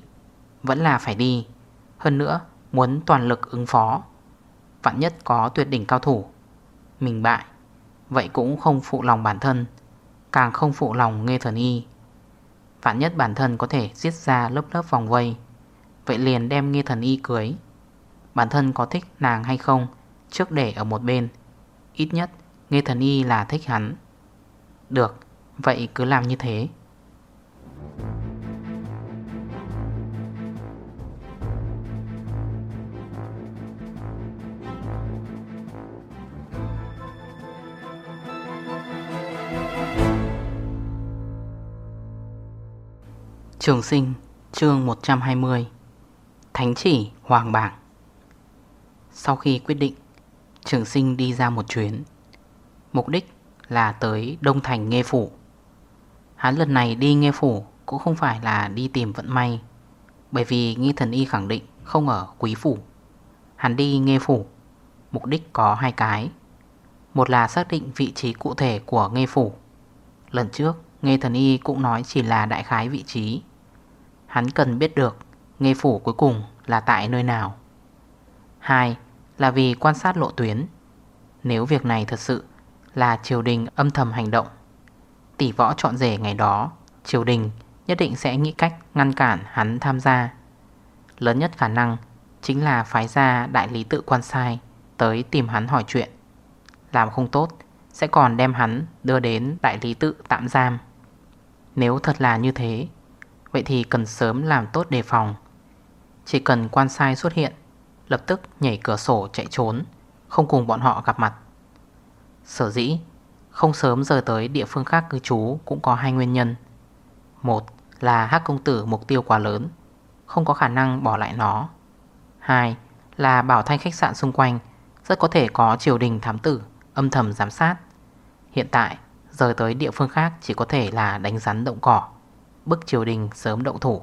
Vẫn là phải đi. Hơn nữa, muốn toàn lực ứng phó. Vạn nhất có tuyệt đỉnh cao thủ. Mình bại. Vậy cũng không phụ lòng bản thân. Càng không phụ lòng nghe thần y. Vạn nhất bản thân có thể giết ra lớp lớp vòng vây. Vậy liền đem nghe thần y cưới. Bản thân có thích nàng hay không, Trước để ở một bên. Ít nhất nghe thần y là thích hắn. Được, Vậy cứ làm như thế. Trường sinh, chương 120 Thánh chỉ, Hoàng Bảng. Sau khi quyết định, Trường sinh đi ra một chuyến. Mục đích là tới Đông Thành Nghê Phủ. Hắn lần này đi Nghê Phủ Cũng không phải là đi tìm vận may, Bởi vì Nghi Thần Y khẳng định Không ở Quý Phủ. Hắn đi Nghê Phủ, Mục đích có hai cái. Một là xác định vị trí cụ thể của Nghê Phủ. Lần trước, Nghê Thần Y cũng nói chỉ là đại khái vị trí. Hắn cần biết được Nghê Phủ cuối cùng là tại nơi nào. Hai là vì quan sát lộ tuyến. Nếu việc này thật sự là triều đình âm thầm hành động. Tỷ võ chọn rể ngày đó, Triều đình nhất định sẽ nghĩ cách ngăn cản hắn tham gia. Lớn nhất khả năng chính là phái ra đại lý tự quan sai Tới tìm hắn hỏi chuyện. Làm không tốt, Sẽ còn đem hắn đưa đến đại lý tự tạm giam. Nếu thật là như thế, Vậy thì cần sớm làm tốt đề phòng. Chỉ cần quan sai xuất hiện, Lập tức nhảy cửa sổ chạy trốn, Không cùng bọn họ gặp mặt. Sở dĩ, Không sớm rời tới địa phương khác cư trú Cũng có hai nguyên nhân. Một là hắc công tử mục tiêu quá lớn, Không có khả năng bỏ lại nó. Hai là bảo thanh khách sạn xung quanh Rất có thể có triều đình thám tử, Âm thầm giám sát. Hiện tại, rời tới địa phương khác Chỉ có thể là đánh rắn động cỏ, Bức triều đình sớm động thủ.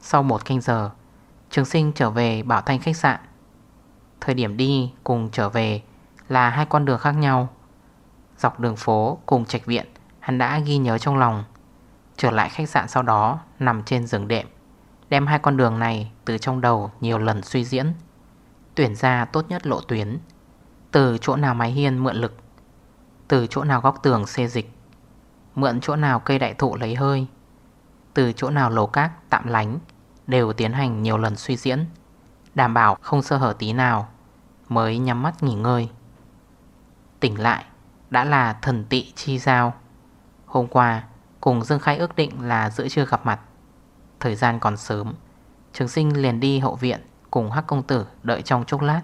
Sau một canh giờ, Trường sinh trở về bảo thanh khách sạn. Thời điểm đi cùng trở về là hai con đường khác nhau. Dọc đường phố cùng trạch viện, Hắn đã ghi nhớ trong lòng. Trở lại khách sạn sau đó, Nằm trên giường đệm, Đem hai con đường này từ trong đầu nhiều lần suy diễn. Tuyển ra tốt nhất lộ tuyến. Từ chỗ nào mái hiên mượn lực? Từ chỗ nào góc tường xê dịch? Mượn chỗ nào cây đại thụ lấy hơi? Từ chỗ nào lầu cát tạm lánh? Đều tiến hành nhiều lần suy diễn. Đảm bảo không sơ hở tí nào, Mới nhắm mắt nghỉ ngơi. Tỉnh lại, Đã là thần tị chi giao. Hôm qua, Cùng Dương Khai ước định là giữa trưa gặp mặt. Thời gian còn sớm, Trường sinh liền đi hậu viện Cùng Hắc Công Tử đợi trong chốc lát.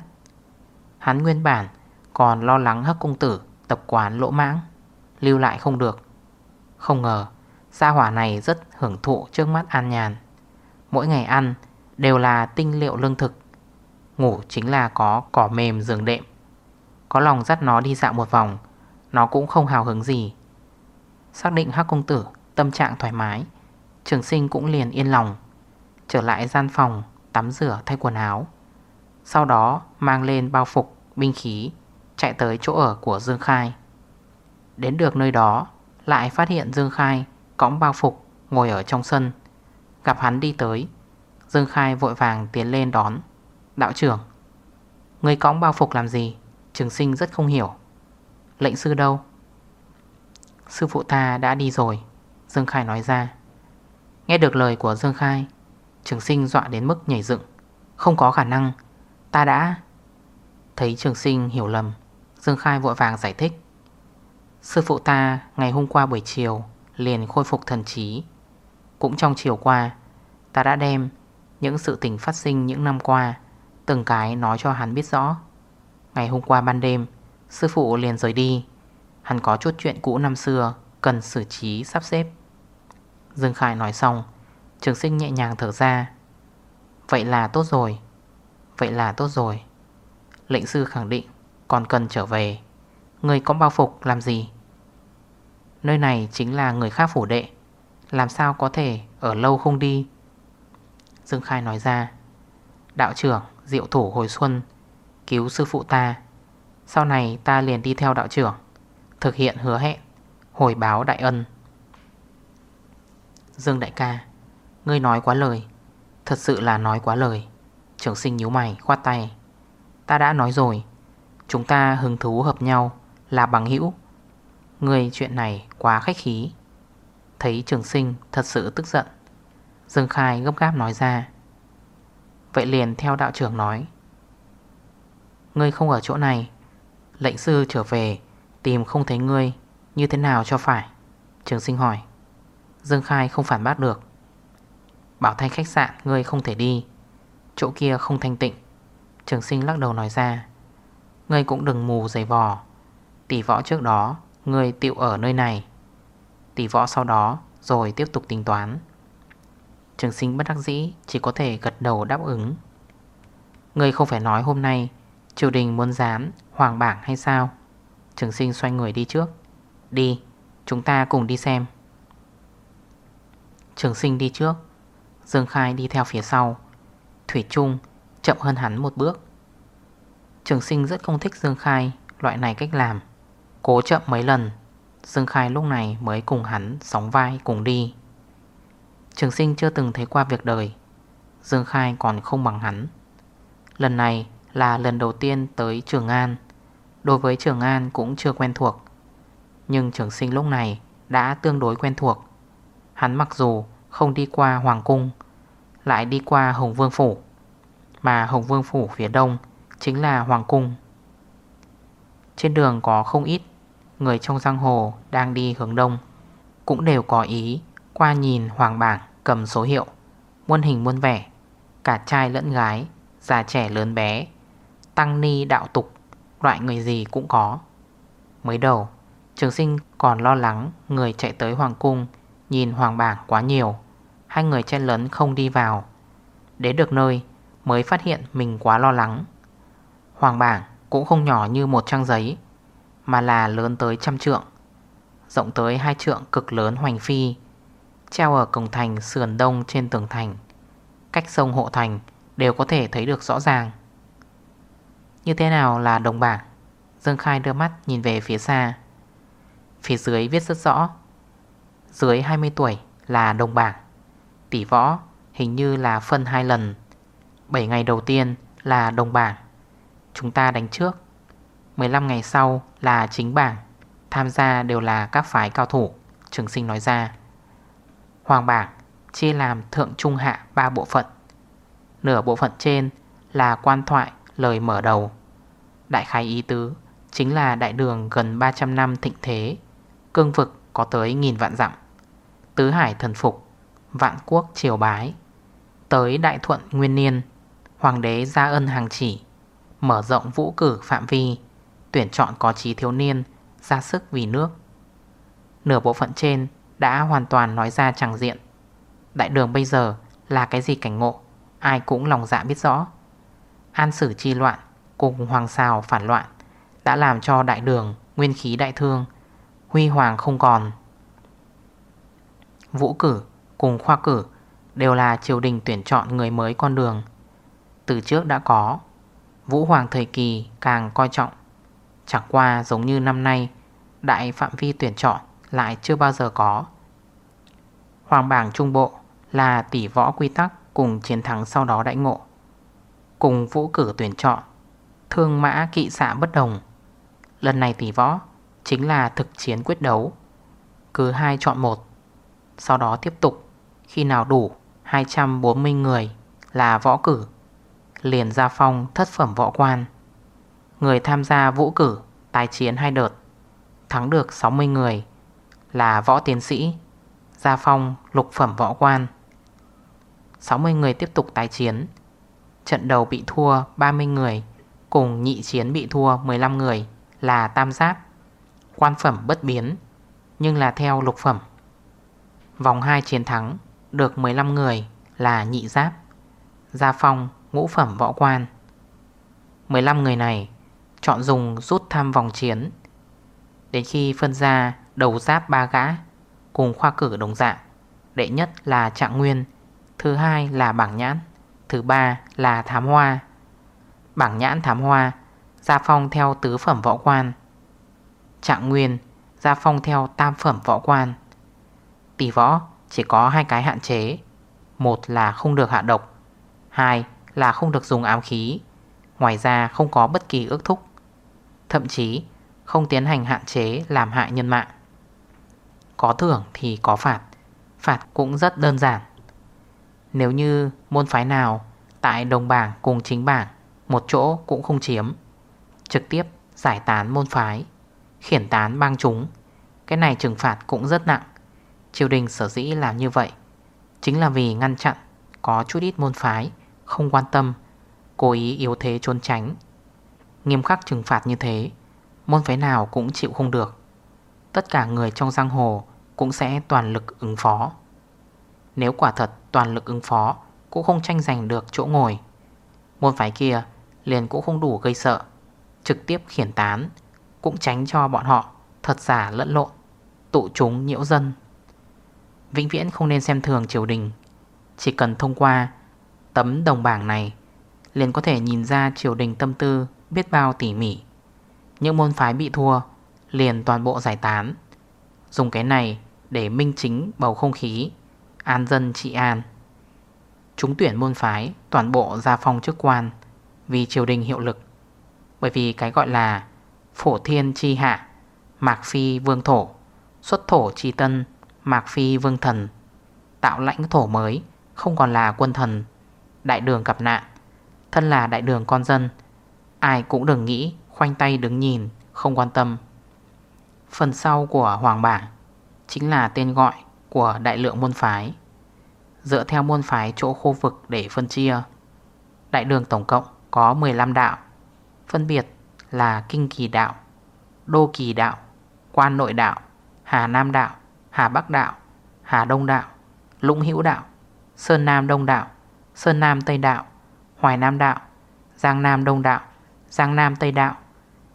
Hắn nguyên bản Còn lo lắng Hắc Công Tử Tập quán lỗ mãng, Lưu lại không được. Không ngờ, Gia hỏa này rất hưởng thụ trước mắt an nhàn. Mỗi ngày ăn Đều là tinh liệu lương thực, Ngủ chính là có cỏ mềm giường đệm. Có lòng dắt nó đi dạo một vòng. Nó cũng không hào hứng gì. Xác định Hắc Công Tử, Tâm trạng thoải mái, Trường sinh cũng liền yên lòng. Trở lại gian phòng, Tắm rửa, thay quần áo. Sau đó, mang lên bao phục, Binh khí, Chạy tới chỗ ở của Dương Khai. Đến được nơi đó, Lại phát hiện Dương Khai Cõng bao phục, ngồi ở trong sân. Gặp hắn đi tới, Dương Khai vội vàng tiến lên đón. Đạo trưởng, Người cõng bao phục làm gì? Trường sinh rất không hiểu. Lệnh sư đâu? Sư phụ ta đã đi rồi, Dương Khai nói ra. Nghe được lời của Dương Khai, Trường sinh dọa đến mức nhảy dựng. Không có khả năng, Ta đã Thấy trường sinh hiểu lầm. Dương Khai vội vàng giải thích. Sư phụ ta ngày hôm qua buổi chiều Liền khôi phục thần trí. Cũng trong chiều qua, Ta đã đem những sự tình phát sinh những năm qua, Từng cái nói cho hắn biết rõ. Ngày hôm qua ban đêm, Sư phụ liền rời đi. Hắn có chút chuyện cũ năm xưa, Cần xử trí, sắp xếp. Dương khải nói xong, Trường sinh nhẹ nhàng thở ra. Vậy là tốt rồi, Vậy là tốt rồi. Lệnh sư khẳng định, Còn cần trở về. Người có bao phục làm gì? Nơi này chính là người khác phủ đệ. Làm sao có thể ở lâu không đi? Dương Khai nói ra. Đạo trưởng, diệu thủ hồi xuân Cứu sư phụ ta. Sau này ta liền đi theo đạo trưởng, Thực hiện hứa hẹn, Hồi báo đại ân. Dương đại ca, Ngươi nói quá lời. Thật sự là nói quá lời. Trường sinh nhíu mày, khoát tay. Ta đã nói rồi. Chúng ta hứng thú hợp nhau Là bằng hữu. Ngươi chuyện này quá khách khí. Thấy trường sinh thật sự tức giận. Dương Khai gấp gáp nói ra. Vậy liền theo đạo trưởng nói. Ngươi không ở chỗ này. Lệnh sư trở về, Tìm không thấy ngươi. Như thế nào cho phải? Trường sinh hỏi. Dương Khai không phản bác được. Bảo thanh khách sạn, ngươi không thể đi. Chỗ kia không thanh tịnh. Trường sinh lắc đầu nói ra. Ngươi cũng đừng mù giày vò. Tỷ võ trước đó, Ngươi tiệu ở nơi này. Tỷ võ sau đó, Rồi tiếp tục tính toán. Trường sinh bất đắc dĩ, Chỉ có thể gật đầu đáp ứng. Ngươi không phải nói hôm nay Triều đình muốn dám hoàng bảng hay sao? Trường sinh xoay người đi trước. Đi, Chúng ta cùng đi xem. Trường sinh đi trước. Dương Khai đi theo phía sau. Thủy Trung chậm hơn hắn một bước. Trường sinh rất không thích Dương Khai, Loại này cách làm. Cố chậm mấy lần, Dương Khai lúc này mới cùng hắn sóng vai cùng đi. Trường sinh chưa từng thấy qua việc đời. Dương Khai còn không bằng hắn. Lần này là lần đầu tiên tới Trường An. Đối với Trường An cũng chưa quen thuộc, Nhưng trường sinh lúc này đã tương đối quen thuộc. Hắn mặc dù không đi qua Hoàng Cung, Lại đi qua Hồng Vương Phủ, Mà Hồng Vương Phủ phía đông chính là Hoàng Cung. Trên đường có không ít Người trong giang hồ đang đi hướng đông, Cũng đều có ý qua nhìn hoàng bảng cầm số hiệu, Muôn hình muôn vẻ, Cả trai lẫn gái, Già trẻ lớn bé Tăng ni đạo tục, Loại người gì cũng có. Mới đầu, Trường sinh còn lo lắng Người chạy tới hoàng cung Nhìn hoàng bảng quá nhiều, Hai người chen lấn không đi vào. Đến được nơi, mới phát hiện mình quá lo lắng. Hoàng bảng cũng không nhỏ như một trang giấy, Mà là lớn tới trăm trượng, Rộng tới hai trượng cực lớn hoành phi, Treo ở cổng thành sườn đông trên tường thành. Cách sông hộ thành đều có thể thấy được rõ ràng. Như thế nào là đồng bảng? Dương Khai đưa mắt nhìn về phía xa. Phía dưới viết rất rõ, Dưới 20 tuổi là đồng bảng. Tỷ võ hình như là phân hai lần. 7 ngày đầu tiên là đồng bảng. Chúng ta đánh trước. 15 ngày sau là chính bảng. Tham gia đều là các phái cao thủ, Trường sinh nói ra. Hoàng bảng chia làm thượng trung hạ 3 bộ phận. Nửa bộ phận trên là quan thoại lời mở đầu. Đại khái ý tứ chính là đại đường gần 300 năm thịnh thế, Cương vực có tới nghìn vạn dặm. Tứ hải thần phục, Vạn quốc triều bái. Tới đại thuận nguyên niên, Hoàng đế ra ân hàng chỉ Mở rộng vũ cử phạm vi, Tuyển chọn có trí thiếu niên, Ra sức vì nước. Nửa bộ phận trên đã hoàn toàn nói ra chẳng diện. Đại đường bây giờ là cái gì cảnh ngộ, Ai cũng lòng dạ biết rõ. An sử chi loạn, Cùng hoàng xào phản loạn, Đã làm cho đại đường, Nguyên khí đại thương, Huy hoàng không còn. Vũ cử cùng khoa cử Đều là triều đình tuyển chọn người mới con đường. Từ trước đã có, Vũ hoàng thời kỳ càng coi trọng. Chẳng qua giống như năm nay, Đại phạm vi tuyển chọn lại chưa bao giờ có. Hoàng bảng trung bộ là tỷ võ quy tắc cùng chiến thắng sau đó đại ngộ. Cùng vũ cử tuyển chọn, Thương mã kỵ xạ bất đồng. Lần này tỷ võ chính là thực chiến quyết đấu, Cứ hai chọn một, Sau đó tiếp tục. Khi nào đủ 240 người là võ cử, Liền ra phong thất phẩm võ quan. Người tham gia vũ cử Tái chiến hai đợt, Thắng được 60 người Là võ tiến sĩ Gia phong lục phẩm võ quan. 60 người tiếp tục tái chiến Trận đầu bị thua 30 người, Cùng nhị chiến bị thua 15 người Là tam giáp Quan phẩm bất biến, Nhưng là theo lục phẩm. Vòng 2 chiến thắng Được 15 người là nhị giáp, Gia phong, ngũ phẩm, võ quan. 15 người này Chọn dùng rút thăm vòng chiến. Đến khi phân ra đầu giáp ba gã Cùng khoa cử đồng dạng, Đệ nhất là trạng nguyên, Thứ hai là bảng nhãn. Thứ ba là thám hoa. Bảng nhãn thám hoa, Gia phong theo tứ phẩm võ quan. Trạng nguyên, Gia phong theo tam phẩm võ quan. Tỷ võ, chỉ có hai cái hạn chế. Một là không được hạ độc, Hai là không được dùng ám khí. Ngoài ra không có bất kỳ ước thúc. Thậm chí, không tiến hành hạn chế làm hại nhân mạng. Có thưởng thì có phạt Phạt cũng rất đơn giản. Nếu như môn phái nào Tại đồng bảng cùng chính bảng Một chỗ cũng không chiếm, Trực tiếp giải tán môn phái, Khiển tán bang chúng, Cái này trừng phạt cũng rất nặng. Triều đình sở dĩ làm như vậy Chính là vì ngăn chặn Có chút ít môn phái Không quan tâm, Cố ý yếu thế trốn tránh. Nghiêm khắc trừng phạt như thế, Môn phái nào cũng chịu không được. Tất cả người trong giang hồ Cũng sẽ toàn lực ứng phó. Nếu quả thật toàn lực ứng phó, Cũng không tranh giành được chỗ ngồi. Môn phái kia liền cũng không đủ gây sợ, Trực tiếp khiển tán, Cũng tránh cho bọn họ Thật giả lẫn lộn, Tụ chúng nhiễu dân. Vĩnh viễn không nên xem thường triều đình, Chỉ cần thông qua Tấm đồng bảng này Liền có thể nhìn ra triều đình tâm tư Biết bao tỉ mỉ. Những môn phái bị thua Liền toàn bộ giải tán, Dùng cái này để minh chính bầu không khí. An dân trị an. Chúng tuyển môn phái, Toàn bộ ra phong chức quan Vì triều đình hiệu lực. Bởi vì cái gọi là Phổ thiên chi hạ, Mạc phi vương thổ, Xuất thổ chi tân, Mạc phi vương thần, Tạo lãnh thổ mới, Không còn là quân thần, Đại đường gặp nạn, Thân là đại đường con dân, Ai cũng đừng nghĩ, khoanh tay đứng nhìn, Không quan tâm. Phần sau của Hoàng Bảng Chính là tên gọi của đại lượng môn phái, Dựa theo môn phái chỗ khu vực để phân chia. Đại đường tổng cộng có 15 đạo, Phân biệt là Kinh Kỳ Đạo, Đô Kỳ Đạo, Quan Nội Đạo, Hà Nam Đạo, Hà Bắc Đạo, Hà Đông Đạo, Lũng Hữu Đạo, Sơn Nam Đông Đạo, Sơn Nam Tây Đạo, Hoài Nam Đạo, Giang Nam Đông Đạo, Giang Nam Tây Đạo,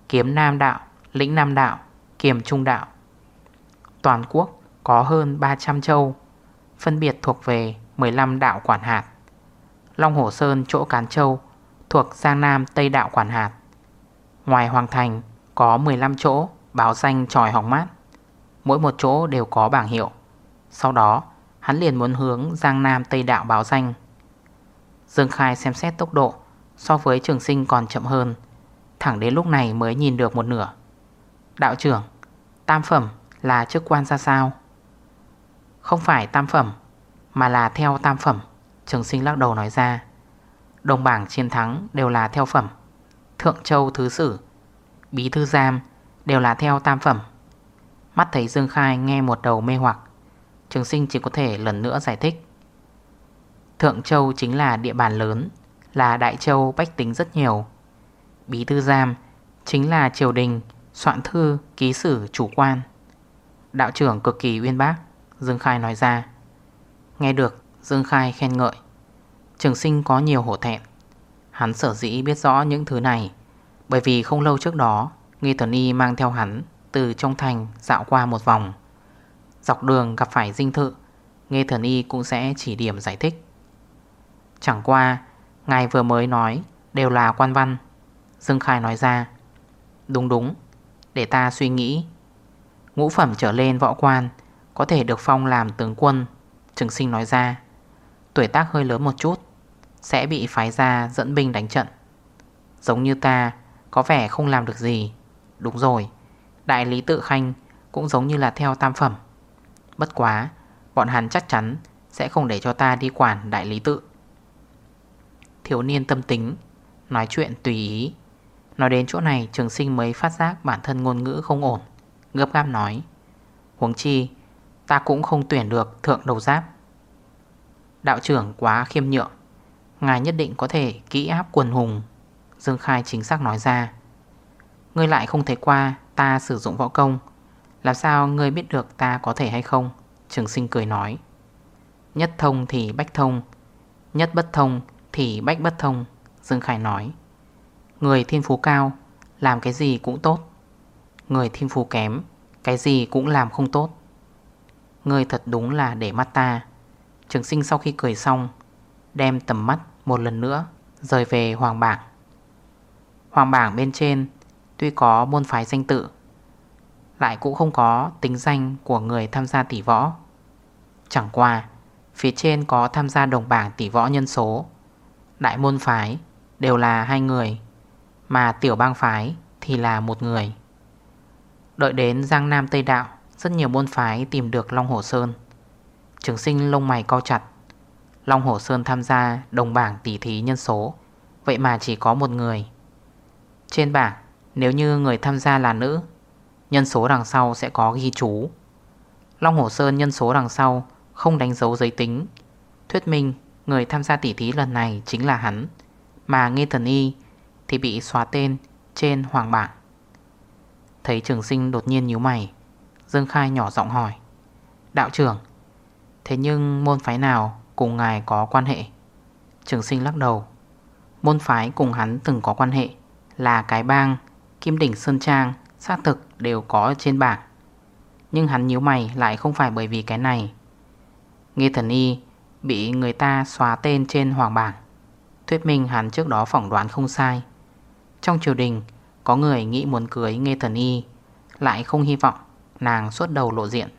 Kiếm Nam Đạo, Lĩnh Nam Đạo, Kiềm Trung Đạo. Toàn quốc có hơn 300 châu, Phân biệt thuộc về 15 đạo quản hạt. Long Hổ Sơn chỗ Cán Châu Thuộc Giang Nam Tây Đạo quản hạt. Ngoài Hoàng Thành có 15 chỗ báo danh tròi hỏng mát. Mỗi một chỗ đều có bảng hiệu. Sau đó, hắn liền muốn hướng Giang Nam Tây Đạo báo danh. Dương Khai xem xét tốc độ So với trường sinh còn chậm hơn, Thẳng đến lúc này mới nhìn được một nửa. Đạo trưởng, Tam phẩm là chức quan ra sao? Không phải tam phẩm Mà là theo tam phẩm. Trường sinh lắc đầu nói ra. Đồng bảng chiến thắng đều là theo phẩm. Thượng Châu Thứ Sử Bí Thư Giam đều là theo tam phẩm. Mắt thấy Dương Khai nghe một đầu mê hoặc Trường sinh chỉ có thể lần nữa giải thích. Thượng Châu chính là địa bàn lớn Là Đại Châu bách tính rất nhiều. Bí Thư Giam chính là triều đình Soạn thư, ký sử, chủ quan. Đạo trưởng cực kỳ uyên bác. Dương Khai nói ra. Nghe được, Dương Khai khen ngợi. Trường sinh có nhiều hổ thẹn. Hắn sở dĩ biết rõ những thứ này, Bởi vì không lâu trước đó, Nghi Tuấn Y mang theo hắn Từ trong thành dạo qua một vòng. Dọc đường gặp phải dinh thự Nghe Thần Y cũng sẽ chỉ điểm giải thích. Chẳng qua, Ngài vừa mới nói Đều là quan văn. Dương Khai nói ra. Đúng đúng, Để ta suy nghĩ. Ngũ phẩm trở lên võ quan có thể được phong làm tướng quân, Trường sinh nói ra. Tuổi tác hơi lớn một chút, Sẽ bị phái ra dẫn binh đánh trận. Giống như ta, Có vẻ không làm được gì. Đúng rồi, Đại lý tự khanh Cũng giống như là theo tam phẩm. Bất quá, Bọn hắn chắc chắn Sẽ không để cho ta đi quản đại lý tự. Thiếu niên tâm tính, Nói chuyện tùy ý. Nói đến chỗ này, trường sinh mới phát giác bản thân ngôn ngữ không ổn, Gấp gáp nói, Huống chi Ta cũng không tuyển được thượng đầu giáp. Đạo trưởng quá khiêm nhượng. Ngài nhất định có thể kỹ áp quần hùng. Dương Khai chính xác nói ra. Ngươi lại không thấy qua, ta sử dụng võ công. Làm sao ngươi biết được ta có thể hay không? Trường sinh cười nói. Nhất thông thì bách thông. Nhất bất thông thì bách bất thông. Dương Khai nói. Người thiên phú cao, Làm cái gì cũng tốt. Người thiên phú kém, Cái gì cũng làm không tốt. Người thật đúng là để mắt ta. Trường sinh sau khi cười xong, Đem tầm mắt một lần nữa Rời về hoàng bảng. Hoàng bảng bên trên Tuy có môn phái danh tự, Lại cũng không có tính danh Của người tham gia tỷ võ. Chẳng qua, Phía trên có tham gia đồng bảng tỷ võ nhân số. Đại môn phái Đều là hai người, Mà tiểu bang phái thì là một người. Đợi đến Giang Nam Tây Đạo rất nhiều môn phái tìm được Long Hồ Sơn. Trường sinh lông mày co chặt. Long Hồ Sơn tham gia đồng bảng tỷ thí nhân số. Vậy mà chỉ có một người. Trên bảng, Nếu như người tham gia là nữ, Nhân số đằng sau sẽ có ghi chú. Long Hồ Sơn nhân số đằng sau Không đánh dấu giới tính. Thuyết minh người tham gia tỷ thí lần này chính là hắn, Mà Nghe Thần Y Thì bị xóa tên trên hoàng bảng. Thấy trường sinh đột nhiên nhíu mày. Dương Khai nhỏ giọng hỏi. Đạo trưởng, Thế nhưng môn phái nào cùng ngài có quan hệ? Trường sinh lắc đầu. Môn phái cùng hắn từng có quan hệ Là cái bang, Kim đỉnh Sơn Trang Xác thực đều có trên bảng. Nhưng hắn nhíu mày lại không phải bởi vì cái này. Nghe thần y Bị người ta xóa tên trên hoàng bảng. Thuyết minh hắn trước đó phỏng đoán không sai. Trong triều đình, Có người nghĩ muốn cưới Nghe thần y, Lại không hy vọng nàng suốt đầu lộ diện.